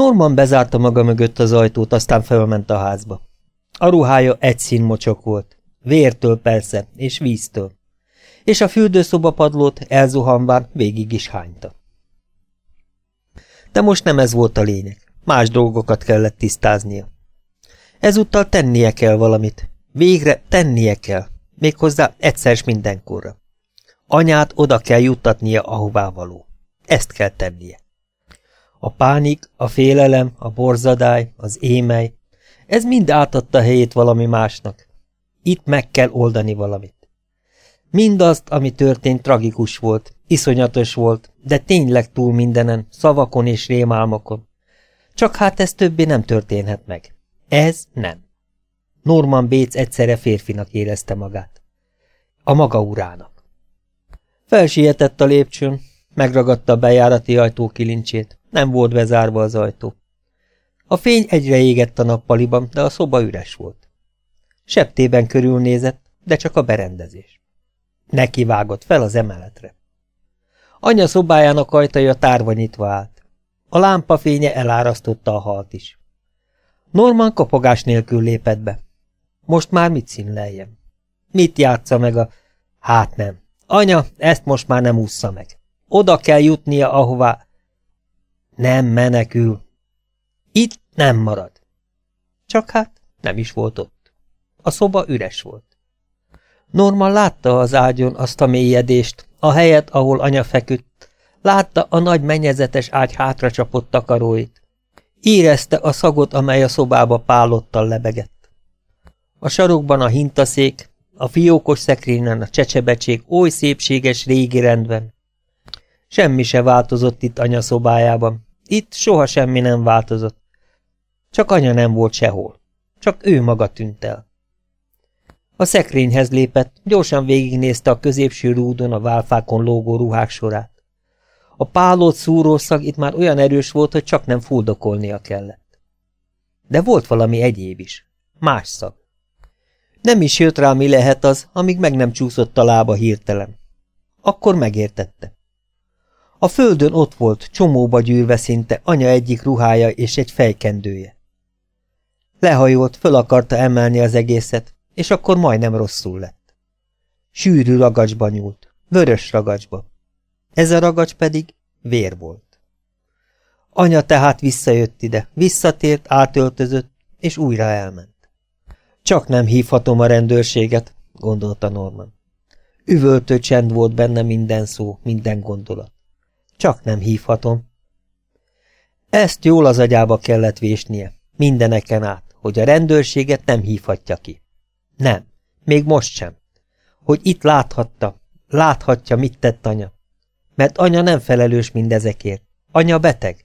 Norman bezárta maga mögött az ajtót, aztán felment a házba. A ruhája egy színmocsok volt. Vértől persze, és víztől. És a fürdőszoba padlót elzuhanván végig is hányta. De most nem ez volt a lényeg. Más dolgokat kellett tisztáznia. Ezúttal tennie kell valamit. Végre tennie kell. Méghozzá egyszer s mindenkorra. Anyát oda kell juttatnia, ahová való. Ezt kell tennie. A pánik, a félelem, a borzadály, az émely, ez mind átadta helyét valami másnak. Itt meg kell oldani valamit. Mindazt, ami történt, tragikus volt, iszonyatos volt, de tényleg túl mindenen, szavakon és rémálmokon. Csak hát ez többé nem történhet meg. Ez nem. Norman Bates egyszerre férfinak érezte magát. A maga urának. Felsietett a lépcsőn, megragadta a bejárati ajtó kilincsét, nem volt bezárva az ajtó. A fény egyre égett a nappaliban, de a szoba üres volt. Septében körülnézett, de csak a berendezés. Neki vágott fel az emeletre. Anya szobájának ajtaja tárva nyitva állt. A lámpa fénye elárasztotta a halt is. Norman kopogás nélkül lépett be. Most már mit színleljem? Mit játsza meg a... Hát nem. Anya, ezt most már nem ússza meg. Oda kell jutnia, ahová... Nem menekül. Itt nem marad. Csak hát nem is volt ott. A szoba üres volt. Norman látta az ágyon azt a mélyedést, a helyet, ahol anya feküdt, látta a nagy mennyezetes ágy hátra csapott takaróit. Érezte a szagot, amely a szobába pálottal lebegett. A sarokban a hintaszék, a fiókos szekrényen a csecsebecsék oly szépséges régi rendben. Semmi se változott itt anya szobájában. Itt soha semmi nem változott. Csak anya nem volt sehol. Csak ő maga tűnt el. A szekrényhez lépett, gyorsan végignézte a középső rúdon a válfákon lógó ruhák sorát. A pálót szúrószag itt már olyan erős volt, hogy csak nem fuldokolnia kellett. De volt valami egyéb is. Más szag. Nem is jött rá, mi lehet az, amíg meg nem csúszott a lába hirtelen. Akkor megértette. A földön ott volt, csomóba gyűrve szinte anya egyik ruhája és egy fejkendője. Lehajolt, föl akarta emelni az egészet, és akkor majdnem rosszul lett. Sűrű ragacsba nyúlt, vörös ragacsba. Ez a ragacs pedig vér volt. Anya tehát visszajött ide, visszatért, átöltözött, és újra elment. Csak nem hívhatom a rendőrséget, gondolta Norman. Üvöltő csend volt benne minden szó, minden gondolat. Csak nem hívhatom. Ezt jól az agyába kellett vésnie, mindeneken át, hogy a rendőrséget nem hívhatja ki. Nem, még most sem. Hogy itt láthatta, láthatja, mit tett anya. Mert anya nem felelős mindezekért. Anya beteg.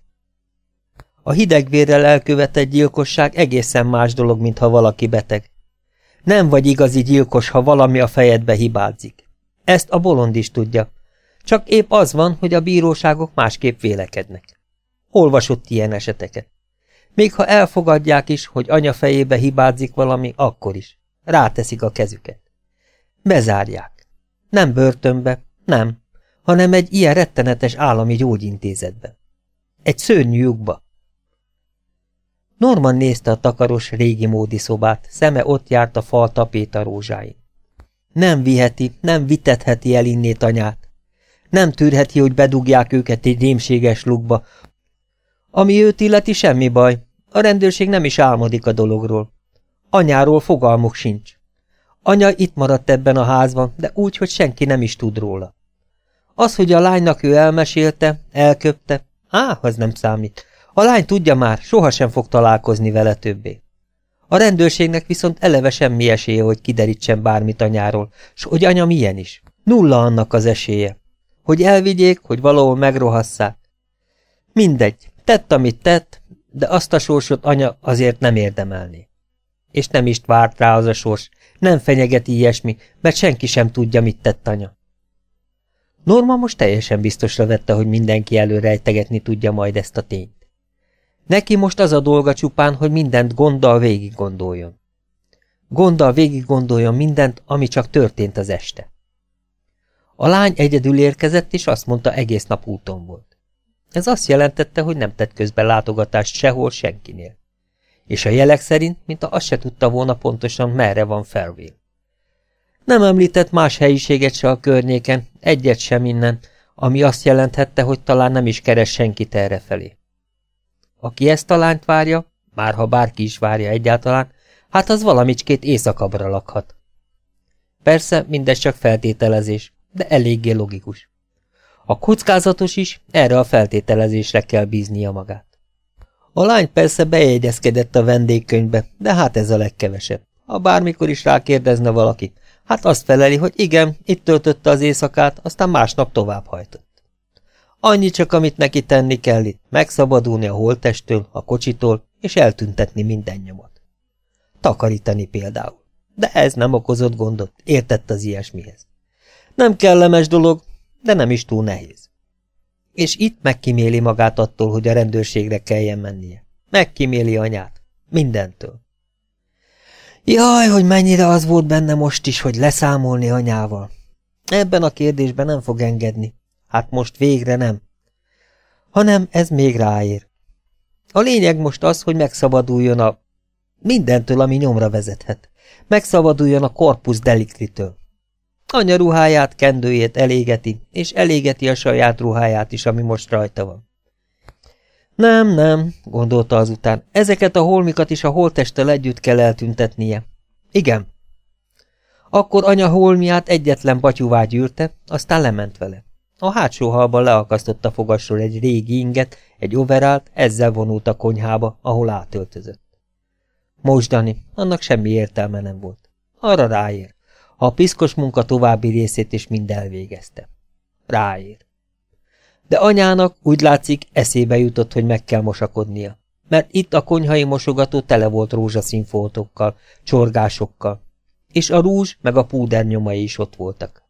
A hidegvérrel elkövetett gyilkosság egészen más dolog, mint ha valaki beteg. Nem vagy igazi gyilkos, ha valami a fejedbe hibázik. Ezt a bolond is tudja. Csak épp az van, hogy a bíróságok másképp vélekednek. Olvasott ilyen eseteket. Még ha elfogadják is, hogy anya fejébe hibázik valami, akkor is. Ráteszik a kezüket. Bezárják. Nem börtönbe, nem, hanem egy ilyen rettenetes állami gyógyintézetbe. Egy szörnyű lyukba. Norman nézte a takaros, régi módi szobát, szeme ott járt a fal tapéta rózsáin. Nem viheti, nem vitetheti el innét anyát. Nem tűrheti, hogy bedugják őket egy rémséges lukba. Ami őt illeti, semmi baj. A rendőrség nem is álmodik a dologról. Anyáról fogalmuk sincs. Anya itt maradt ebben a házban, de úgy, hogy senki nem is tud róla. Az, hogy a lánynak ő elmesélte, elköpte, á, az nem számít. A lány tudja már, sohasem fog találkozni vele többé. A rendőrségnek viszont eleve semmi esélye, hogy kiderítsen bármit anyáról, s hogy anya milyen is. Nulla annak az esélye. Hogy elvigyék, hogy valahol megrohasszák. Mindegy, tett, amit tett, de azt a sorsot anya azért nem érdemelné és nem is várt rá az a sors, nem fenyegeti ilyesmi, mert senki sem tudja, mit tett anya. Norma most teljesen biztosra vette, hogy mindenki előrejtegetni tudja majd ezt a tényt. Neki most az a dolga csupán, hogy mindent gonddal végig gondoljon. Gonddal végig gondoljon mindent, ami csak történt az este. A lány egyedül érkezett, és azt mondta, egész nap úton volt. Ez azt jelentette, hogy nem tett közben látogatást sehol senkinél. És a jelek szerint, mint a azt se tudta volna pontosan, merre van Fairville. Nem említett más helyiséget se a környéken, egyet sem innen, ami azt jelenthette, hogy talán nem is keres senkit errefelé. Aki ezt a lányt várja, már ha bárki is várja egyáltalán, hát az valamicskét éjszakabbra lakhat. Persze, mindez csak feltételezés, de eléggé logikus. A kockázatos is, erre a feltételezésre kell bíznia magát. A lány persze bejegyezkedett a vendégkönyvbe, de hát ez a legkevesebb. Ha bármikor is rákérdezne valaki, hát azt feleli, hogy igen, itt töltötte az éjszakát, aztán másnap tovább hajtott. Annyi csak, amit neki tenni kell itt, megszabadulni a holtestől, a kocsitól, és eltüntetni minden nyomot. Takarítani például. De ez nem okozott gondot, értett az ilyesmihez. Nem kellemes dolog, de nem is túl nehéz. És itt megkiméli magát attól, hogy a rendőrségre kelljen mennie. Megkiméli anyát. Mindentől. Jaj, hogy mennyire az volt benne most is, hogy leszámolni anyával. Ebben a kérdésben nem fog engedni. Hát most végre nem. Hanem ez még ráér. A lényeg most az, hogy megszabaduljon a... mindentől, ami nyomra vezethet. Megszabaduljon a korpusz deliktitől. Anya ruháját, kendőjét elégeti, és elégeti a saját ruháját is, ami most rajta van. Nem, nem, gondolta azután, ezeket a holmikat is a holtesttel együtt kell eltüntetnie. Igen. Akkor anya holmiát egyetlen batyúvá gyűrte, aztán lement vele. A hátsó halban leakasztotta fogasról egy régi inget, egy overált, ezzel vonult a konyhába, ahol átöltözött. Mosdani, annak semmi értelme nem volt. Arra ráér a piszkos munka további részét is mind elvégezte. Ráér. De anyának úgy látszik eszébe jutott, hogy meg kell mosakodnia, mert itt a konyhai mosogató tele volt rózsaszín foltokkal, csorgásokkal, és a rúzs meg a púder nyomai is ott voltak.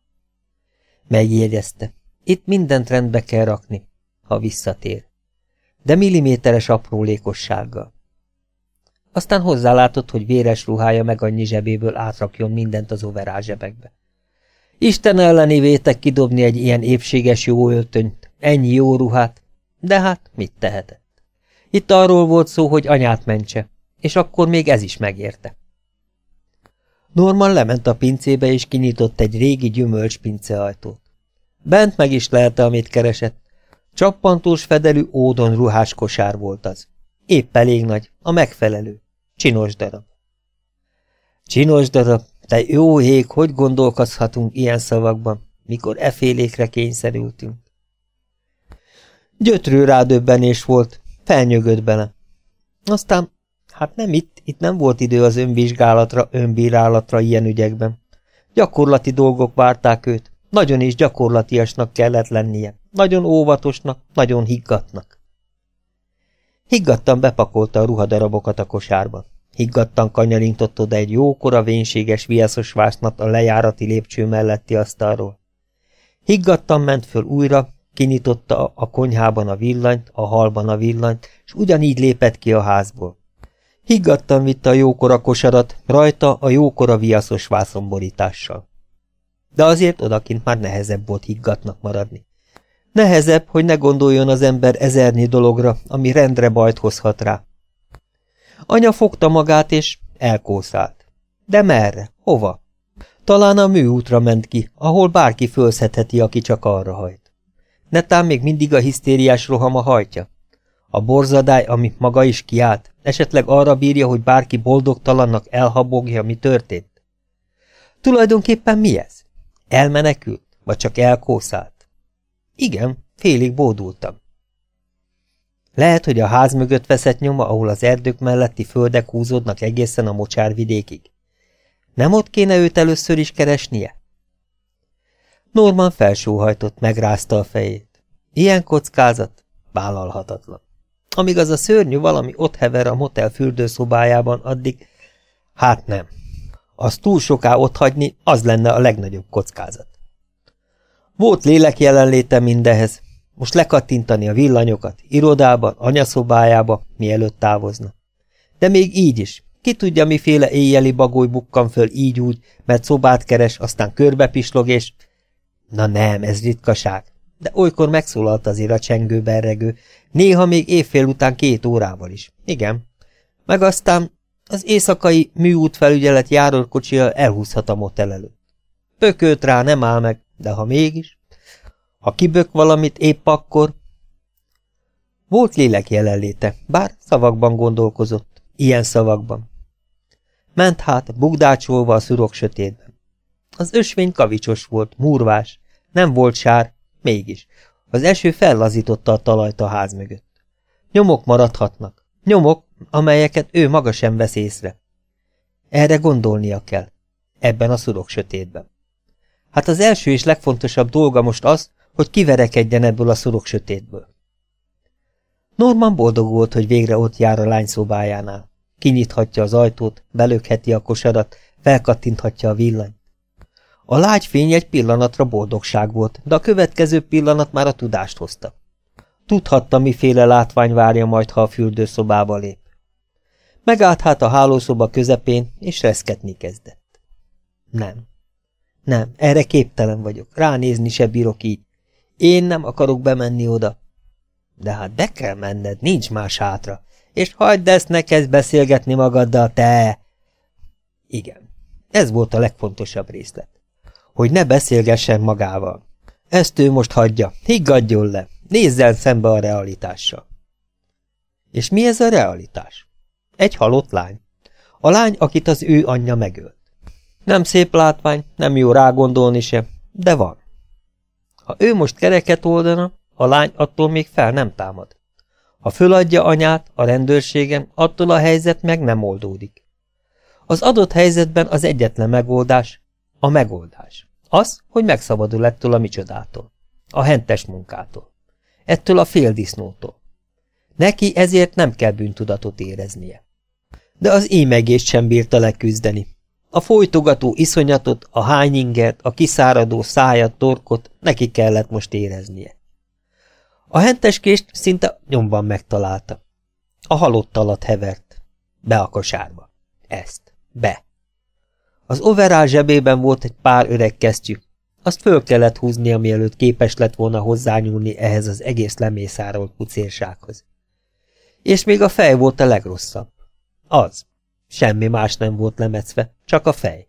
Megjegyezte, itt mindent rendbe kell rakni, ha visszatér, de milliméteres aprólékossággal. Aztán hozzálátott, hogy véres ruhája meg annyi zsebéből átrakjon mindent az overál zsebekbe. Isten elleni vétek kidobni egy ilyen épséges jó öltönyt, ennyi jó ruhát, de hát mit tehetett? Itt arról volt szó, hogy anyát mentse, és akkor még ez is megérte. Norman lement a pincébe, és kinyitott egy régi gyümölcs pinceajtót. Bent meg is lelte, amit keresett. Csappantós fedelű ódon ruhás kosár volt az. Épp elég nagy, a megfelelő. Csinos darab. Csinos darab, te jó ég, hogy gondolkozhatunk ilyen szavakban, mikor efélékre kényszerültünk? Gyötrő rádöbbenés volt, felnyögött bele. Aztán, hát nem itt, itt nem volt idő az önvizsgálatra, önbírálatra ilyen ügyekben. Gyakorlati dolgok várták őt, nagyon is gyakorlatiasnak kellett lennie, nagyon óvatosnak, nagyon higgatnak. Higgadtan bepakolta a ruhadarabokat a kosárba. Higgadtan kanyarintott oda egy jókora, vénséges viaszos vásznat a lejárati lépcső melletti asztalról. Higgadtan ment föl újra, kinyitotta a konyhában a villanyt, a halban a villanyt, és ugyanígy lépett ki a házból. Higgadtan vitte a jókora kosarat, rajta a jókora viaszos vászonborítással. De azért odakint már nehezebb volt higgatnak maradni. Nehezebb, hogy ne gondoljon az ember ezernyi dologra, ami rendre bajt hozhat rá. Anya fogta magát, és elkószált. De merre? Hova? Talán a műútra ment ki, ahol bárki fölszedheti, aki csak arra hajt. Netán még mindig a hisztériás rohama hajtja? A borzadály, ami maga is kiállt, esetleg arra bírja, hogy bárki boldogtalannak elhabogja, mi történt? Tulajdonképpen mi ez? Elmenekült? Vagy csak elkószált? Igen, félig bódultam. Lehet, hogy a ház mögött veszett nyoma, ahol az erdők melletti földek húzódnak egészen a mocsárvidékig. Nem ott kéne őt először is keresnie? Norman felsóhajtott, megrázta a fejét. Ilyen kockázat? Vállalhatatlan. Amíg az a szörnyű valami ott hever a motel fürdőszobájában, addig... Hát nem. Az túl soká hagyni, az lenne a legnagyobb kockázat. Volt lélek jelenléte mindehez. Most lekattintani a villanyokat, irodában, anyaszobájába, mielőtt távozna. De még így is. Ki tudja, miféle éjjeli bagoly bukkan föl így úgy, mert szobát keres, aztán körbepislog, és... Na nem, ez ritkaság. de olykor megszólalt azért a csengő berregő, néha még évfél után két órával is. Igen. Meg aztán az éjszakai műútfelügyelet járőrkocsia elhúzhat a motel előtt. Pökölt rá nem áll meg, de ha mégis, ha kibök valamit épp akkor... Volt lélek jelenléte, bár szavakban gondolkozott, ilyen szavakban. Ment hát, bugdácsolva a szurok sötétben. Az ösvény kavicsos volt, murvás, nem volt sár, mégis. Az eső fellazította a talajt a ház mögött. Nyomok maradhatnak, nyomok, amelyeket ő maga sem vesz észre. Erre gondolnia kell, ebben a szurok sötétben. Hát az első és legfontosabb dolga most az, hogy kiverekedjen ebből a szurok sötétből. Norman boldog volt, hogy végre ott jár a lány szobájánál. Kinyithatja az ajtót, belökheti a kosarat, felkattinthatja a villanyt. A lágy fény egy pillanatra boldogság volt, de a következő pillanat már a tudást hozta. Tudhatta, miféle látvány várja majd, ha a fürdőszobába lép. Megállt hát a hálószoba közepén, és reszketni kezdett. Nem. Nem, erre képtelen vagyok, ránézni se bírok így. Én nem akarok bemenni oda. De hát be kell menned, nincs más hátra. És hagyd ezt, ne kezd beszélgetni magaddal, te! Igen, ez volt a legfontosabb részlet. Hogy ne beszélgessen magával. Ezt ő most hagyja, higgadjon le, nézzen szembe a realitással. És mi ez a realitás? Egy halott lány. A lány, akit az ő anyja megölt. Nem szép látvány, nem jó rágondolni se, de van. Ha ő most kereket oldana, a lány attól még fel nem támad. Ha föladja anyát a rendőrségen, attól a helyzet meg nem oldódik. Az adott helyzetben az egyetlen megoldás a megoldás. Az, hogy megszabadul ettől a micsodától. A hentes munkától. Ettől a féldisznótól. Neki ezért nem kell bűntudatot éreznie. De az émegést sem bírta leküzdeni. A folytogató iszonyatot, a hányingert, a kiszáradó szájat, torkot neki kellett most éreznie. A henteskést szinte nyomban megtalálta. A halott alatt hevert. Be a kosárba. Ezt. Be. Az overál zsebében volt egy pár öreg kesztyű. Azt föl kellett húznia, mielőtt képes lett volna hozzányúlni ehhez az egész lemészárolt pucérsághoz. És még a fej volt a legrosszabb. Az. Semmi más nem volt lemecve, csak a fej.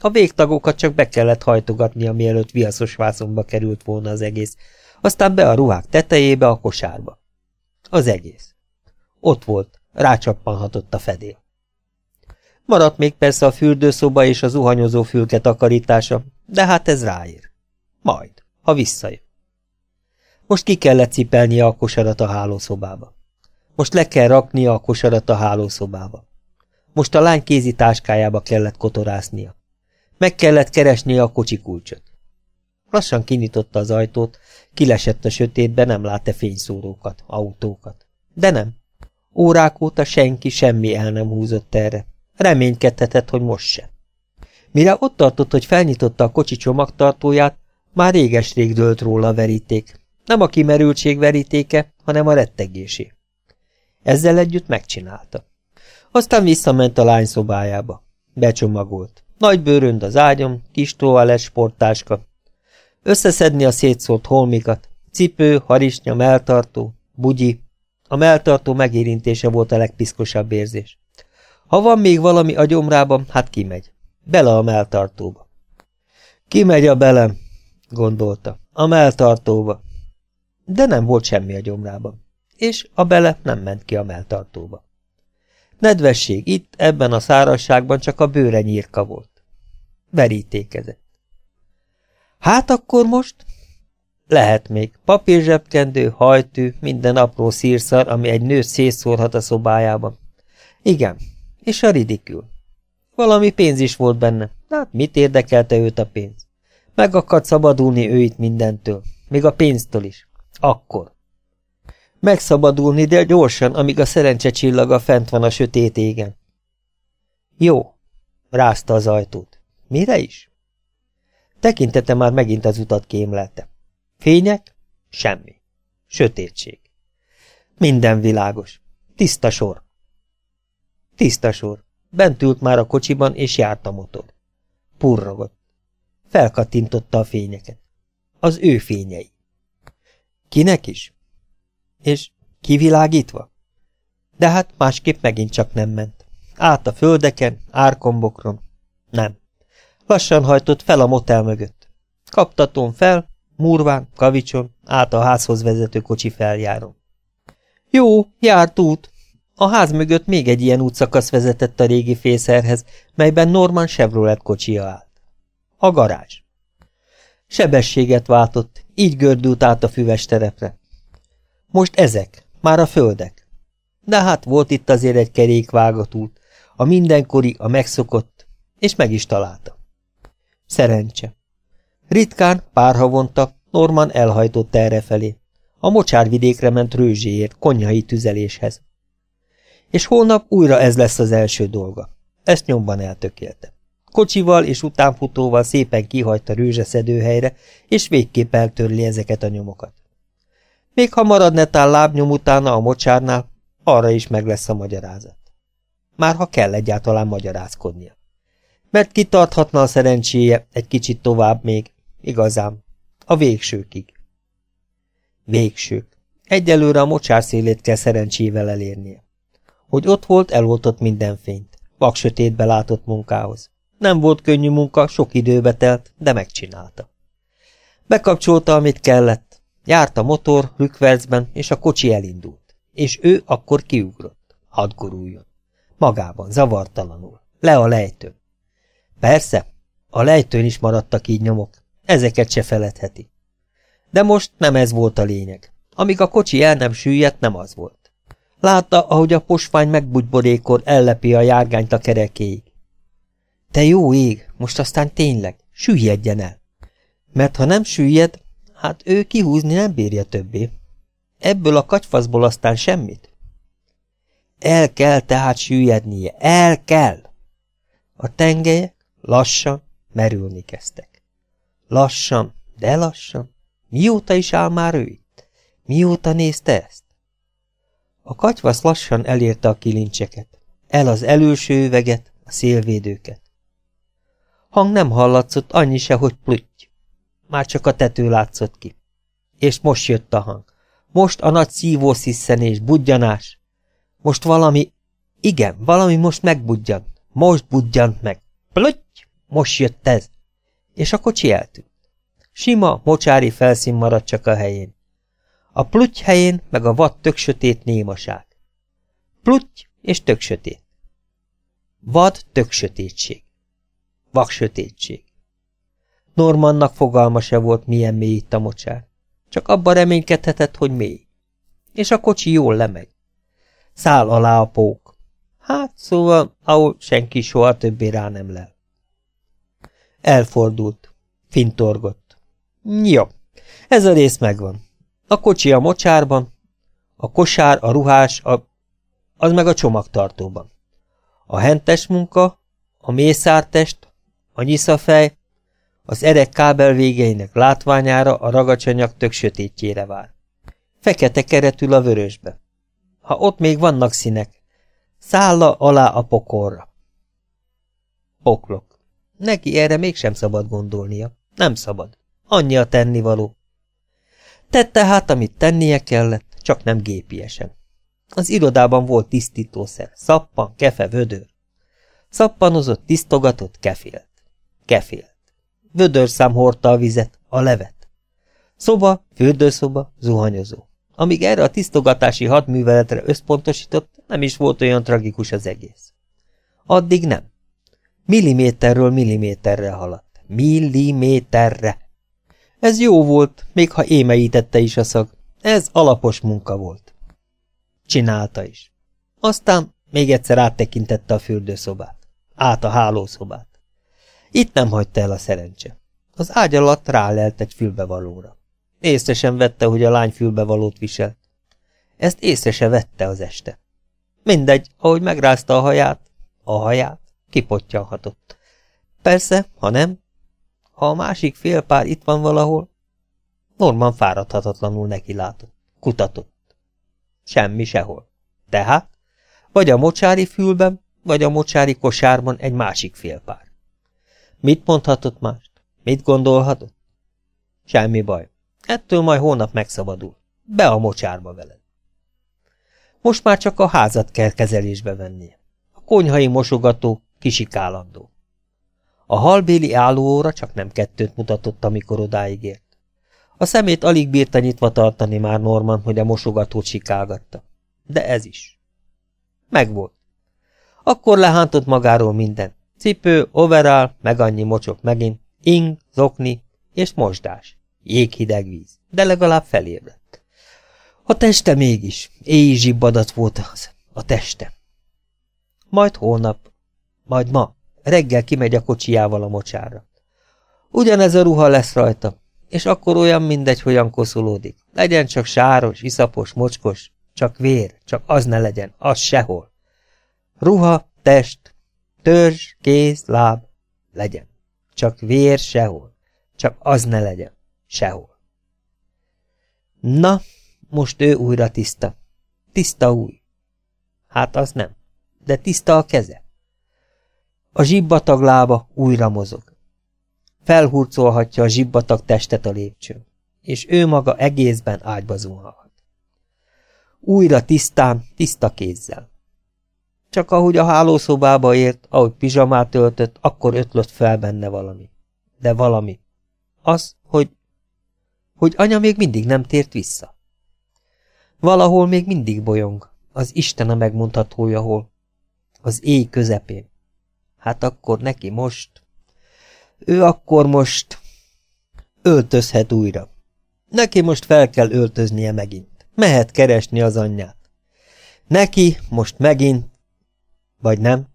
A végtagokat csak be kellett hajtogatnia, mielőtt viaszos vászonba került volna az egész, aztán be a ruhák tetejébe, a kosárba. Az egész. Ott volt, rácsappanhatott a fedél. Maradt még persze a fürdőszoba és a zuhanyozó fülke takarítása, de hát ez ráér. Majd, ha visszajön. Most ki kellett cipelnie a kosarat a hálószobába. Most le kell raknia a kosarat a hálószobába. Most a lány kézi táskájába kellett kotorásznia. Meg kellett keresnie a kocsi kulcsot. Lassan kinyitotta az ajtót, kilesett a sötétbe, nem látta fényszórókat, autókat. De nem. Órák óta senki, semmi el nem húzott erre. Reménykedhetett, hogy most se. Mire ott tartott, hogy felnyitotta a kocsi csomagtartóját, már réges-rég dőlt róla a veríték. Nem a kimerültség verítéke, hanem a rettegésé. Ezzel együtt megcsinálta. Aztán visszament a lány szobájába. Becsomagolt. Nagy bőrönd az ágyom, kis toalett sportáska, Összeszedni a szétszórt holmikat. Cipő, harisnya, melltartó, bugyi. A melltartó megérintése volt a legpiszkosabb érzés. Ha van még valami a gyomrában, hát kimegy. Bele a melltartóba. Kimegy a belem, gondolta. A melltartóba. De nem volt semmi a gyomrában. És a bele nem ment ki a melltartóba. Nedvesség itt, ebben a szárasságban csak a bőre nyírka volt. Verítékezett. Hát akkor most? Lehet még. Papírzsebkendő, hajtű, minden apró szírszar, ami egy nő szétszórhat a szobájában. Igen, és a ridikül. Valami pénz is volt benne. Hát mit érdekelte őt a pénz? Meg akart szabadulni ő itt mindentől. Még a pénztől is. Akkor. Megszabadulni, de gyorsan, amíg a szerencse csillaga fent van a sötét égen. Jó, rázta az ajtót. Mire is? Tekintete már megint az utat kémlelte. Fények? Semmi. Sötétség. Minden világos. Tiszta sor. Tiszta sor. Bent ült már a kocsiban, és járt a motor. Purrogott. Felkattintotta a fényeket. Az ő fényei. Kinek is? És kivilágítva? De hát másképp megint csak nem ment. Át a földeken, árkombokron. Nem. Lassan hajtott fel a motel mögött. Kaptatón fel, murván, kavicson, át a házhoz vezető kocsi feljáron. Jó, járt út. A ház mögött még egy ilyen útszakasz vezetett a régi fészerhez, melyben Norman Chevrolet kocsia állt. A garázs. Sebességet váltott, így gördült át a füves terepre. Most ezek, már a földek. De hát volt itt azért egy kerékvágat út, a mindenkori, a megszokott, és meg is találta. Szerencse. Ritkán, pár havonta, Norman elhajtott errefelé. A mocsárvidékre ment rőzséért, konyhai tüzeléshez. És holnap újra ez lesz az első dolga. Ezt nyomban eltökélte. Kocsival és utánfutóval szépen kihajt a rőzseszedőhelyre, és végképp eltörli ezeket a nyomokat. Még ha marad netán lábnyom utána a mocsárnál, arra is meg lesz a magyarázat. Már ha kell egyáltalán magyarázkodnia. Mert kitarthatna a szerencséje egy kicsit tovább még, igazán, a végsőkig. Végsők. Egyelőre a mocsár szélét kell szerencsével elérnie. Hogy ott volt, eloltott minden fényt. Vaksötétbe látott munkához. Nem volt könnyű munka, sok időbe telt, de megcsinálta. Bekapcsolta, amit kellett. Járt a motor, rükvercben, és a kocsi elindult. És ő akkor kiugrott. Hadd guruljon. Magában, zavartalanul. Le a lejtőn. Persze, a lejtőn is maradtak így nyomok. Ezeket se feledheti. De most nem ez volt a lényeg. Amíg a kocsi el nem süllyedt, nem az volt. Látta, ahogy a posvány megbújtborékor ellepi a járgányt a kerekéig. Te jó ég, most aztán tényleg, süllyedjen el. Mert ha nem süllyed, hát ő kihúzni nem bírja többé. Ebből a katyfaszból aztán semmit. El kell tehát süllyednie, el kell! A tengelyek lassan merülni kezdtek. Lassan, de lassan. Mióta is áll már ő itt? Mióta nézte ezt? A katyvasz lassan elérte a kilincseket. El az előső üveget, a szélvédőket. Hang nem hallatszott, annyi se, hogy plütty. Már csak a tető látszott ki. És most jött a hang. Most a nagy szívósziszenés, budjanás. Most valami... Igen, valami most megbudjant. Most budjant meg. Plütty! Most jött ez. És a kocsi eltűnt. Sima, mocsári felszín maradt csak a helyén. A plutty helyén meg a vad tök sötét némaság. Plutty és tök sötét. Vad tök sötétség. Vak sötétség. Normannak fogalma se volt, milyen mély itt a mocsár. Csak abban reménykedhetett, hogy mély. És a kocsi jól lemegy. Száll alá a pók. Hát, szóval, ahol senki soha többé rá nem lel. Elfordult. Fintorgott. Jó, ez a rész megvan. A kocsi a mocsárban, a kosár, a ruhás, a... az meg a csomagtartóban. A hentes munka, a mészártest, a nyiszafej, az erek kábel végeinek látványára a ragacsanyag tök sötétjére vár. Fekete keretül a vörösbe. Ha ott még vannak színek, szálla alá a pokorra. Poklok. Neki erre mégsem szabad gondolnia. Nem szabad. Annyi a tennivaló. Tette hát, amit tennie kellett, csak nem gépiesen. Az irodában volt tisztítószer, szappan, kefe, vödör. Szappanozott, tisztogatott, kefélt. Kefélt. Vödörszám hordta a vizet, a levet. Szoba, fürdőszoba, zuhanyozó. Amíg erre a tisztogatási hadműveletre összpontosított, nem is volt olyan tragikus az egész. Addig nem. Milliméterről milliméterre haladt. Milliméterre. Ez jó volt, még ha émeítette is a szag. Ez alapos munka volt. Csinálta is. Aztán még egyszer áttekintette a fürdőszobát. Át a hálószobát. Itt nem hagyta el a szerencse. Az ágy alatt rálelt egy fülbevalóra. Észre sem vette, hogy a lány fülbevalót viselt. Ezt észre se vette az este. Mindegy, ahogy megrázta a haját, a haját kipottyanhatott. Persze, ha nem, ha a másik félpár itt van valahol, Norman fáradhatatlanul neki látott, kutatott. Semmi sehol. Tehát, vagy a mocsári fülben, vagy a mocsári kosárban egy másik félpár. Mit mondhatott mást? Mit gondolhatott? Semmi baj. Ettől majd hónap megszabadul. Be a mocsárba veled. Most már csak a házat kell kezelésbe vennie. A konyhai mosogató kisikálandó. A halbéli állóóra csak nem kettőt mutatott, amikor odáig ért. A szemét alig bírta nyitva tartani már Norman, hogy a mosogatót sikálgatta. De ez is. Megvolt. Akkor lehántott magáról minden. Cipő, overall, meg annyi mocsok megint, ing, zokni és mosdás. Jéghideg víz, de legalább felébredt. A teste mégis, éjjel zsibbadat volt az, a teste. Majd holnap, majd ma, reggel kimegy a kocsijával a mocsára. Ugyanez a ruha lesz rajta, és akkor olyan mindegy, hogyan koszulódik. Legyen csak sáros, iszapos, mocskos, csak vér, csak az ne legyen, az sehol. Ruha, test, törzs, kéz, láb, legyen. Csak vér sehol, csak az ne legyen, sehol. Na, most ő újra tiszta. Tiszta új. Hát az nem, de tiszta a keze. A zsibbatag lába újra mozog. Felhurcolhatja a zsibbatag testet a lépcsőn, és ő maga egészben ágyba zuhanhat. Újra tisztán, tiszta kézzel. Csak ahogy a hálószobába ért, ahogy pizsamát öltött, akkor ötlött fel benne valami. De valami. Az, hogy... hogy anya még mindig nem tért vissza. Valahol még mindig bolyong, az Isten a megmondhatója hol. Az éj közepén. Hát akkor neki most... Ő akkor most... Öltözhet újra. Neki most fel kell öltöznie megint. Mehet keresni az anyját. Neki most megint... Vagy nem?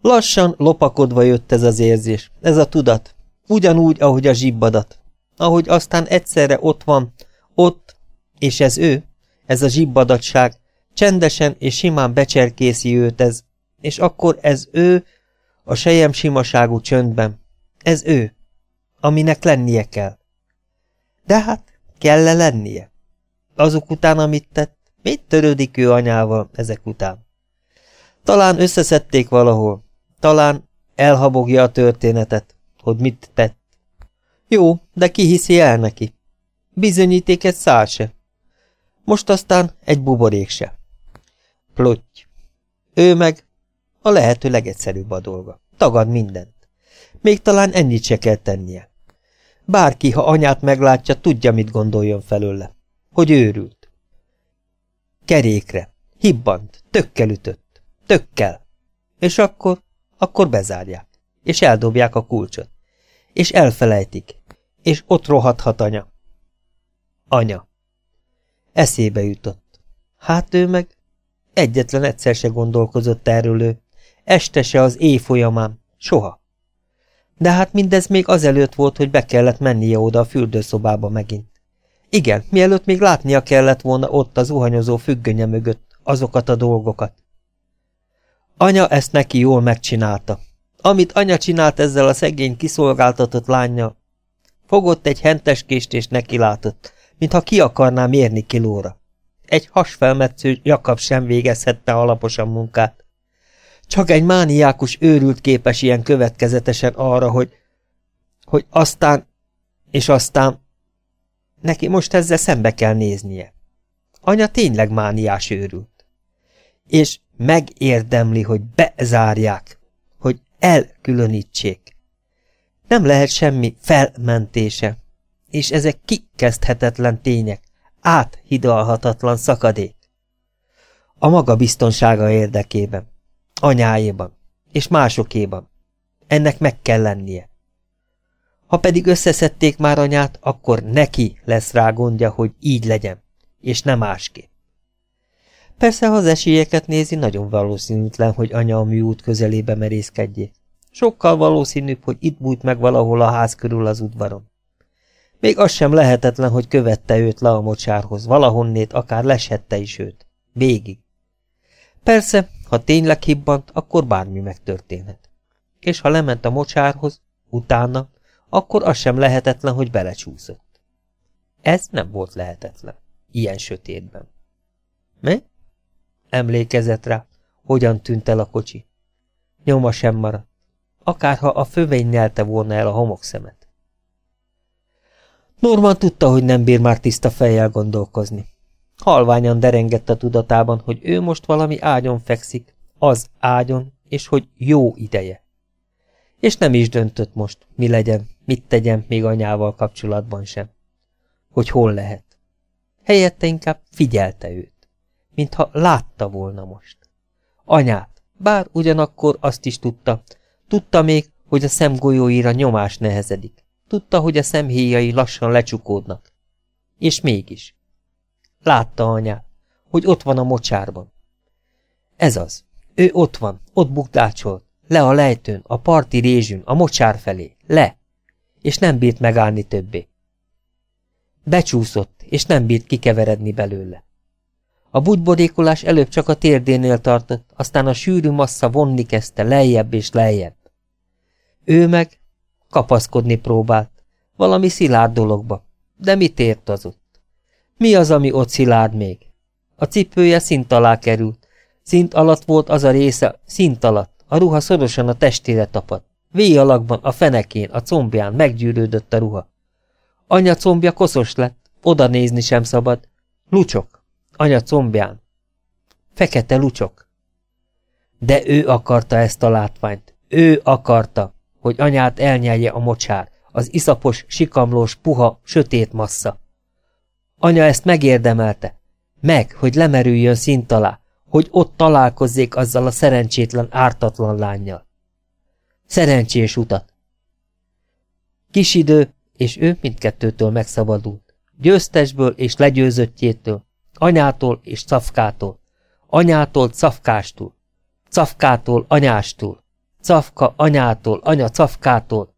Lassan, lopakodva jött ez az érzés, ez a tudat. Ugyanúgy, ahogy a zsibbadat. Ahogy aztán egyszerre ott van, ott, és ez ő, ez a zsibbadatság, csendesen és simán becserkészi őt ez, és akkor ez ő, a sejem simaságú csöndben. Ez ő, aminek lennie kell. De hát, kell-e lennie? Azok után, amit tett, mit törődik ő anyával ezek után? Talán összeszedték valahol, talán elhabogja a történetet, hogy mit tett. Jó, de ki hiszi el neki? Egy szál se. Most aztán egy buborék se. Plotty. Ő meg a lehető legegyszerűbb a dolga. Tagad mindent. Még talán ennyit se kell tennie. Bárki, ha anyát meglátja, tudja, mit gondoljon felőle. Hogy őrült. Kerékre. Hibbant. Tökkel ütött. Tökkel. És akkor, akkor bezárják. És eldobják a kulcsot. És elfelejtik. És ott rohadhat anya. Anya. Eszébe jutott. Hát ő meg egyetlen egyszer se gondolkozott erről ő. Este se az éj folyamán. Soha. De hát mindez még azelőtt volt, hogy be kellett mennie oda a fürdőszobába megint. Igen, mielőtt még látnia kellett volna ott az zuhanyozó függönye mögött azokat a dolgokat. Anya ezt neki jól megcsinálta. Amit anya csinált ezzel a szegény kiszolgáltatott lányjal, fogott egy henteskést és neki látott, mintha ki akarná mérni kilóra. Egy hasfelmetsző Jakab sem végezhette alaposan munkát. Csak egy mániákus őrült képes ilyen következetesen arra, hogy, hogy aztán, és aztán, neki most ezzel szembe kell néznie. Anya tényleg mániás őrült. És megérdemli, hogy bezárják, hogy elkülönítsék. Nem lehet semmi felmentése, és ezek kikezdhetetlen tények, áthidalhatatlan szakadék. A maga biztonsága érdekében anyáéban, és másokéban. Ennek meg kell lennie. Ha pedig összeszedték már anyát, akkor neki lesz rá gondja, hogy így legyen, és nem másképp. Persze, ha az esélyeket nézi, nagyon valószínűtlen, hogy anya a műút közelébe merészkedjék. Sokkal valószínűbb, hogy itt bújt meg valahol a ház körül az udvaron. Még az sem lehetetlen, hogy követte őt le a mocsárhoz, valahonnét akár leshette is őt. Végig. Persze, ha tényleg hibbant, akkor bármi megtörténhet. És ha lement a mocsárhoz, utána, akkor az sem lehetetlen, hogy belecsúszott. Ez nem volt lehetetlen. Ilyen sötétben. Mi? Emlékezett rá, hogyan tűnt el a kocsi. Nyoma sem maradt. Akárha a fövény nyelte volna el a homokszemet. Norman tudta, hogy nem bír már tiszta fejjel gondolkozni. Halványan derengett a tudatában, hogy ő most valami ágyon fekszik, az ágyon, és hogy jó ideje. És nem is döntött most, mi legyen, mit tegyen még anyával kapcsolatban sem. Hogy hol lehet. Helyette inkább figyelte őt, mintha látta volna most. Anyát, bár ugyanakkor azt is tudta, tudta még, hogy a szemgolyóira nyomás nehezedik. Tudta, hogy a szemhéjai lassan lecsukódnak. És mégis. Látta anyát, hogy ott van a mocsárban. Ez az. Ő ott van, ott bukdácsolt, le a lejtőn, a parti rézsűn, a mocsár felé, le, és nem bírt megállni többé. Becsúszott, és nem bírt kikeveredni belőle. A bugyborékolás előbb csak a térdénél tartott, aztán a sűrű massza vonni kezdte lejjebb és lejjebb. Ő meg kapaszkodni próbált, valami szilárd dologba, de mit ért az ott? Mi az, ami ott szilárd még? A cipője szint alá került, szint alatt volt az a része, szint alatt, a ruha szorosan a testére tapadt. V alakban, a fenekén, a combján meggyűrődött a ruha. Anya combja koszos lett, oda nézni sem szabad. Lucsok, anya combján. Fekete lucsok. De ő akarta ezt a látványt. Ő akarta, hogy anyát elnyelje a mocsár, az iszapos, sikamlós, puha, sötét massza. Anya ezt megérdemelte. Meg, hogy lemerüljön szint alá, hogy ott találkozzék azzal a szerencsétlen, ártatlan lányjal. Szerencsés utat. Kis idő, és ő mindkettőtől megszabadult. Győztesből és legyőzöttjétől, anyától és cafkától, anyától cafkástól, cafkától anyástól, cafka anyától, anya cafkától.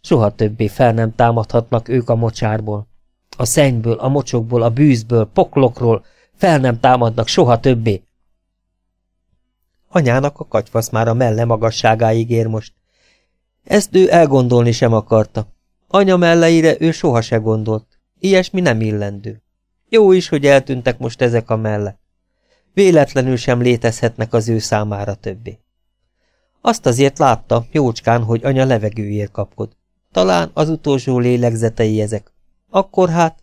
Soha többé fel nem támadhatnak ők a mocsárból. A szennyből, a mocsokból, a bűzből, poklokról, fel nem támadnak soha többé. Anyának a katyvasz már a melle magasságáig ér most. Ezt ő elgondolni sem akarta. Anya melleire ő soha se gondolt. Ilyesmi nem illendő. Jó is, hogy eltűntek most ezek a melle. Véletlenül sem létezhetnek az ő számára többé. Azt azért látta, jócskán, hogy anya levegőért kapkod. Talán az utolsó lélegzetei ezek. Akkor hát...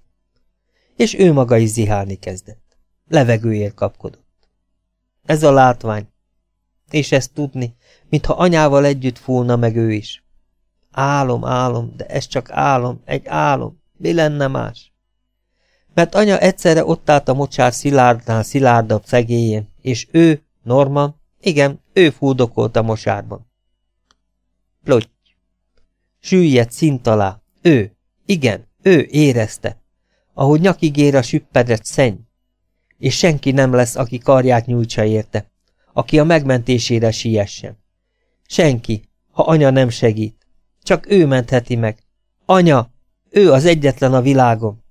És ő maga is zihálni kezdett. Levegőért kapkodott. Ez a látvány. És ezt tudni, mintha anyával együtt fúlna meg ő is. Álom, álom, de ez csak álom, egy álom. Mi lenne más? Mert anya egyszerre ott állt a mocsár szilárdnál szilárdabb szegélyén, és ő, Norman, igen, ő fúdokolt a mosárban. Plotty. Süllyedt szint alá. Ő. Igen, ő érezte. Ahogy nyakig ér a süppedett szenny és senki nem lesz, aki karját nyújtsa érte, aki a megmentésére siessen. Senki, ha anya nem segít. Csak ő mentheti meg. Anya, ő az egyetlen a világon.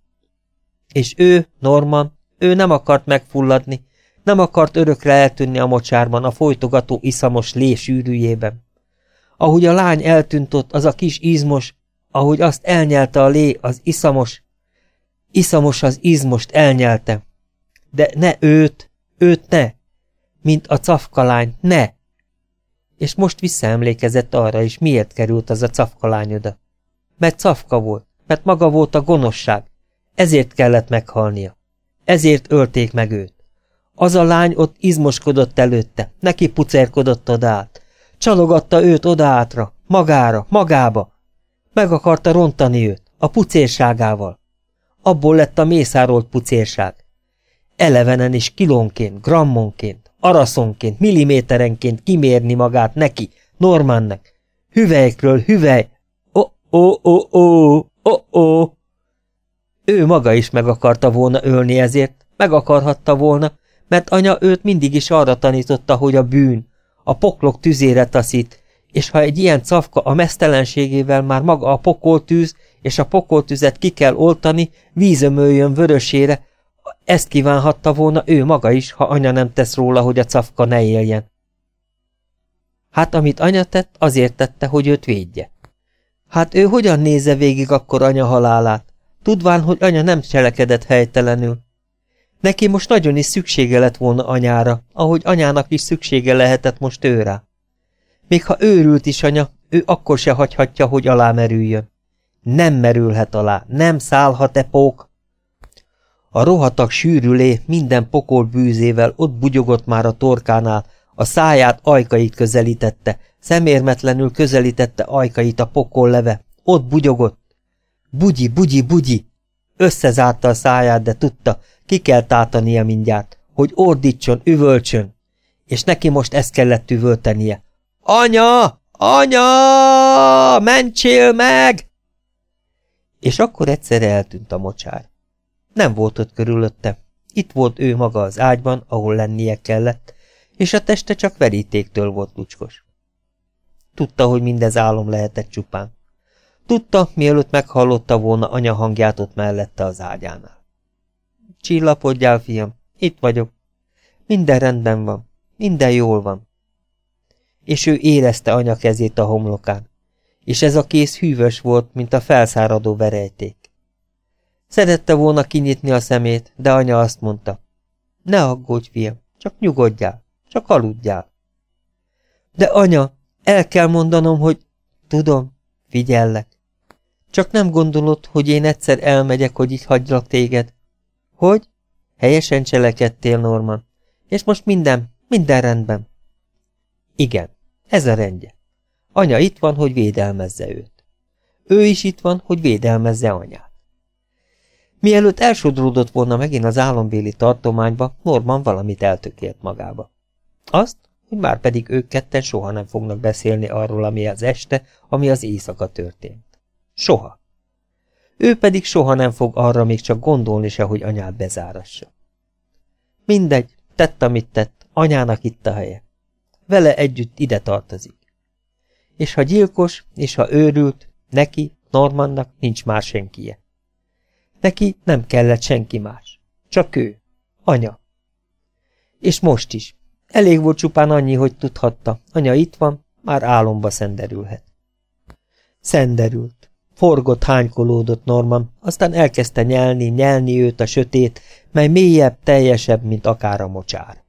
És ő, Norman, ő nem akart megfulladni, nem akart örökre eltűnni a mocsárban, a folytogató iszamos lé sűrűjében. Ahogy a lány eltűnt ott, az a kis izmos, ahogy azt elnyelte a lé, az iszamos, iszamos az izmost elnyelte. De ne őt, őt ne! Mint a cafkalány, ne! És most visszaemlékezett arra is, miért került az a cafkalány oda. Mert cafka volt, mert maga volt a gonoszság. Ezért kellett meghalnia. Ezért ölték meg őt. Az a lány ott izmoskodott előtte, neki pucerkodott odaát. Csalogatta őt odaátra, magára, magába. Meg akarta rontani őt, a pucérságával. Abból lett a mészárolt pucérság. Elevenen is kilónként, grammonként, araszonként, milliméterenként kimérni magát neki, Normannek. Hüvelykről hüvely. O-o-o-o-o-o. Ő maga is meg akarta volna ölni ezért, meg akarhatta volna, mert anya őt mindig is arra tanította, hogy a bűn, a poklok tüzére taszít, és ha egy ilyen cafka a mesztelenségével már maga a pokoltűz, és a pokoltüzet ki kell oltani, vízömöljön vörösére, ezt kívánhatta volna ő maga is, ha anya nem tesz róla, hogy a cafka ne éljen. Hát amit anya tett, azért tette, hogy őt védje. Hát ő hogyan nézze végig akkor anya halálát, tudván, hogy anya nem cselekedett helytelenül. Neki most nagyon is szüksége lett volna anyára, ahogy anyának is szüksége lehetett most őrá. Még ha őrült is anya, ő akkor se hagyhatja, hogy alámerüljön. Nem merülhet alá, nem szállhat e pók. A rohatak sűrülé minden pokol bűzével ott bugyogott már a torkánál, a száját ajkait közelítette, szemérmetlenül közelítette ajkait a pokol leve, ott bugyogott. Bugyi, bugyi, bugyi! Összezárta a száját, de tudta, ki kell tátania mindjárt, hogy ordítson, üvölcsön. És neki most ezt kellett üvöltenie. Anya! Anya! Mentsél meg! És akkor egyszerre eltűnt a mocsár. Nem volt ott körülötte. Itt volt ő maga az ágyban, ahol lennie kellett, és a teste csak verítéktől volt lucskos. Tudta, hogy mindez álom lehetett csupán. Tudta, mielőtt meghallotta volna anya hangját ott mellette az ágyánál. Csillapodjál, fiam, itt vagyok. Minden rendben van, minden jól van. És ő érezte anya kezét a homlokán, és ez a kéz hűvös volt, mint a felszáradó verejték. Szerette volna kinyitni a szemét, de anya azt mondta, ne aggódj, fiam, csak nyugodjál, csak aludjál. De anya, el kell mondanom, hogy... Tudom, figyellek. Csak nem gondolod, hogy én egyszer elmegyek, hogy így hagylak téged? Hogy? Helyesen cselekedtél, Norman. És most minden, minden rendben. Igen, ez a rendje. Anya itt van, hogy védelmezze őt. Ő is itt van, hogy védelmezze anyát. Mielőtt elsodródott volna megint az álombéli tartományba, Norman valamit eltökélt magába. Azt, hogy már pedig ők ketten soha nem fognak beszélni arról, ami az este, ami az éjszaka történt. Soha. Ő pedig soha nem fog arra még csak gondolni se, hogy anyát bezárassa. Mindegy, tett, amit tett, anyának itt a helye. Vele együtt ide tartozik. És ha gyilkos, és ha őrült, neki, Normannak nincs más senkije. Neki nem kellett senki más. Csak ő. Anya. És most is. Elég volt csupán annyi, hogy tudhatta. Anya itt van, már álomba szenderülhet. Szenderült. Forgott, hánykolódott Norman, aztán elkezdte nyelni, nyelni őt a sötét, mely mélyebb, teljesebb, mint akár a mocsár.